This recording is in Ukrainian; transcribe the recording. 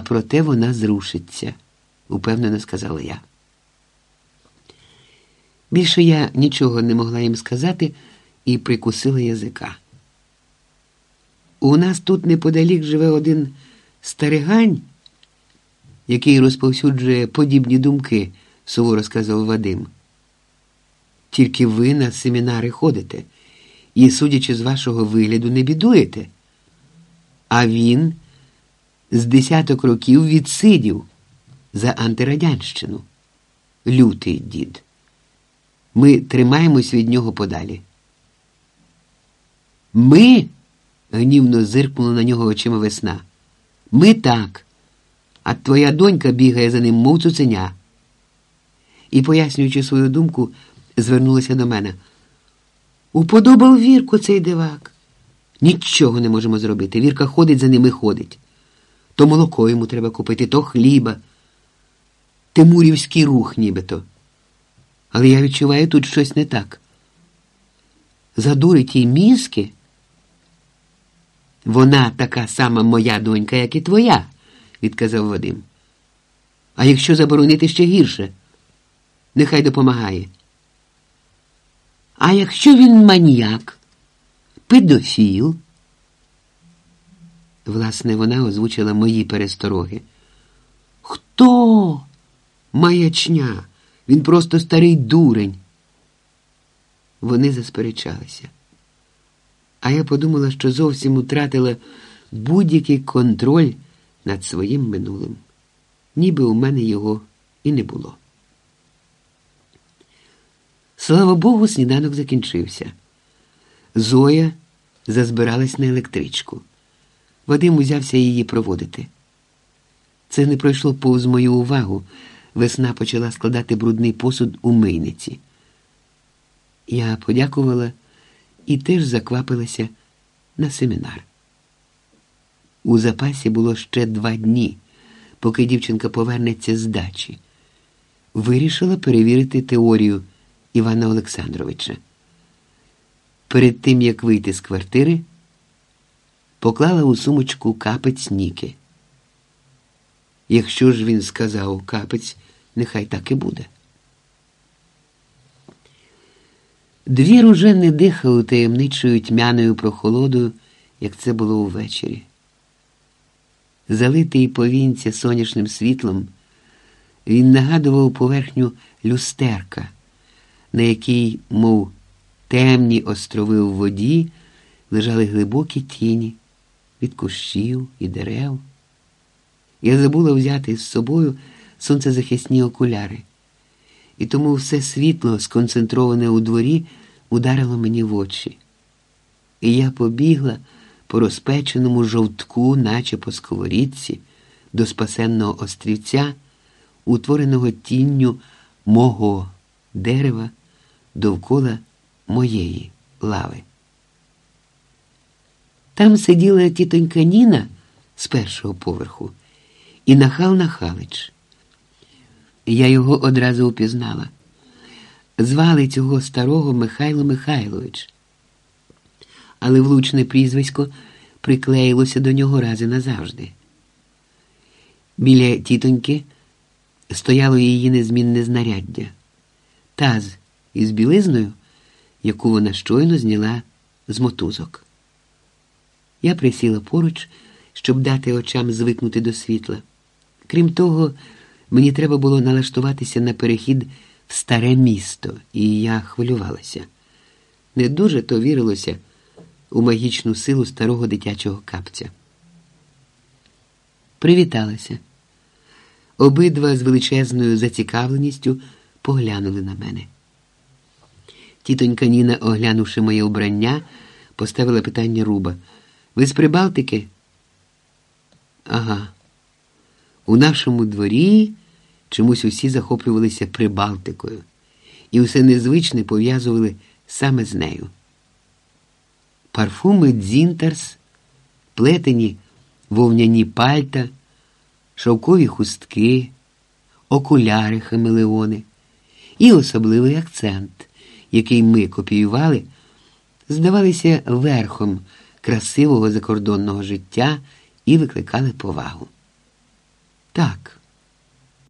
а проте вона зрушиться, упевнено сказала я. Більше я нічого не могла їм сказати і прикусила язика. У нас тут неподалік живе один старигань, який розповсюджує подібні думки, суворо сказав Вадим. Тільки ви на семінари ходите і, судячи з вашого вигляду, не бідуєте. А він з десяток років відсидів за антирадянщину. Лютий дід. Ми тримаємось від нього подалі. Ми. гнівно зиркнула на нього очима весна. Ми так, а твоя донька бігає за ним, мов цуценя. І, пояснюючи свою думку, звернулася до мене. Уподобав Вірку цей дивак. Нічого не можемо зробити. Вірка ходить за ними ходить. То молоко йому треба купити, то хліба. Тимурівський рух нібито. Але я відчуваю тут щось не так. Задурить їй мізки. Вона така сама моя донька, як і твоя, відказав Вадим. А якщо заборонити ще гірше, нехай допомагає. А якщо він маніяк, педофіл? Власне, вона озвучила мої перестороги. Хто? Маячня? Він просто старий дурень. Вони засперечалися. А я подумала, що зовсім утратила будь-який контроль над своїм минулим, ніби у мене його і не було. Слава Богу, сніданок закінчився. Зоя зазбиралась на електричку. Вадим узявся її проводити. Це не пройшло повз мою увагу. Весна почала складати брудний посуд у мийниці. Я подякувала і теж заквапилася на семінар. У запасі було ще два дні, поки дівчинка повернеться з дачі. Вирішила перевірити теорію Івана Олександровича. Перед тим, як вийти з квартири, поклала у сумочку капець Ніки. Якщо ж він сказав капець, нехай так і буде. Двір уже не дихали таємничою тьмяною прохолодою, як це було увечері. Залитий повінця сонячним світлом, він нагадував поверхню люстерка, на якій, мов темні острови у воді, лежали глибокі тіні від кущів і дерев. Я забула взяти з собою сонцезахисні окуляри, і тому все світло, сконцентроване у дворі, ударило мені в очі. І я побігла по розпеченому жовтку, наче по сковорідці, до спасенного острівця, утвореного тінню мого дерева довкола моєї лави. Там сиділа тітонька Ніна з першого поверху і нахал Нахалич. Я його одразу упізнала. Звали цього старого Михайло Михайлович, але влучне прізвисько приклеїлося до нього рази назавжди. Біля тітоньки стояло її незмінне знаряддя, таз із білизною, яку вона щойно зняла з мотузок. Я присіла поруч, щоб дати очам звикнути до світла. Крім того, мені треба було налаштуватися на перехід в старе місто, і я хвилювалася. Не дуже то вірилося у магічну силу старого дитячого капця. Привіталася. Обидва з величезною зацікавленістю поглянули на мене. Тітонька Ніна, оглянувши моє убрання, поставила питання руба. Ви з Прибалтики? Ага. У нашому дворі чомусь усі захоплювалися Прибалтикою, і усе незвичне пов'язували саме з нею. Парфуми дзінтарс, плетені вовняні пальта, шовкові хустки, окуляри хамелеони і особливий акцент, який ми копіювали, здавалися верхом красивого закордонного життя і викликали повагу. Так,